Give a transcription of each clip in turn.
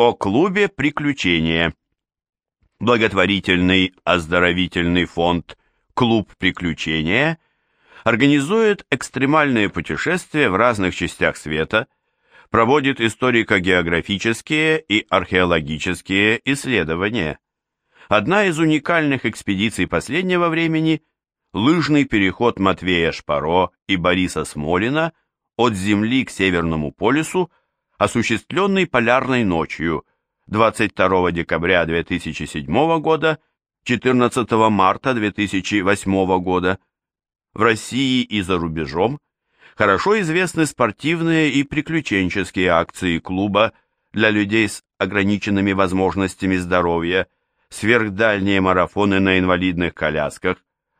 О клубе приключения. Благотворительный оздоровительный фонд «Клуб приключения» организует экстремальные путешествия в разных частях света, проводит историко-географические и археологические исследования. Одна из уникальных экспедиций последнего времени – лыжный переход Матвея Шпаро и Бориса Смолина от Земли к Северному полюсу, осуществленный полярной ночью 22 декабря 2007 года, 14 марта 2008 года. В России и за рубежом хорошо известны спортивные и приключенческие акции клуба для людей с ограниченными возможностями здоровья, сверхдальние марафоны на инвалидных колясках,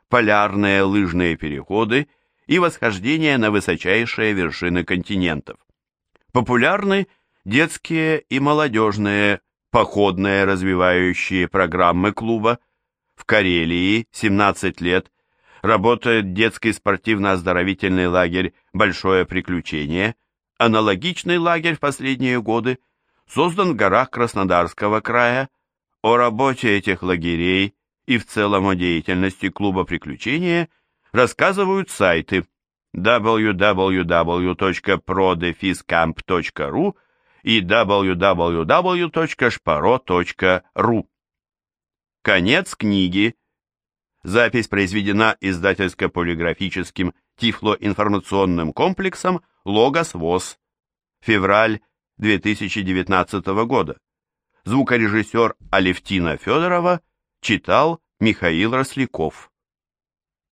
полярные лыжные переходы и восхождение на высочайшие вершины континентов. Популярны детские и молодежные походные развивающие программы клуба. В Карелии 17 лет работает детский спортивно-оздоровительный лагерь «Большое приключение». Аналогичный лагерь в последние годы создан в горах Краснодарского края. О работе этих лагерей и в целом о деятельности клуба приключения рассказывают сайты www.prodefiscamp.ru и www.шпаро.ру. Конец книги. Запись произведена издательско-полиграфическим тифлоинформационным комплексом «Логос ВОЗ». Февраль 2019 года. Звукорежиссер Алевтина Федорова читал Михаил Росляков.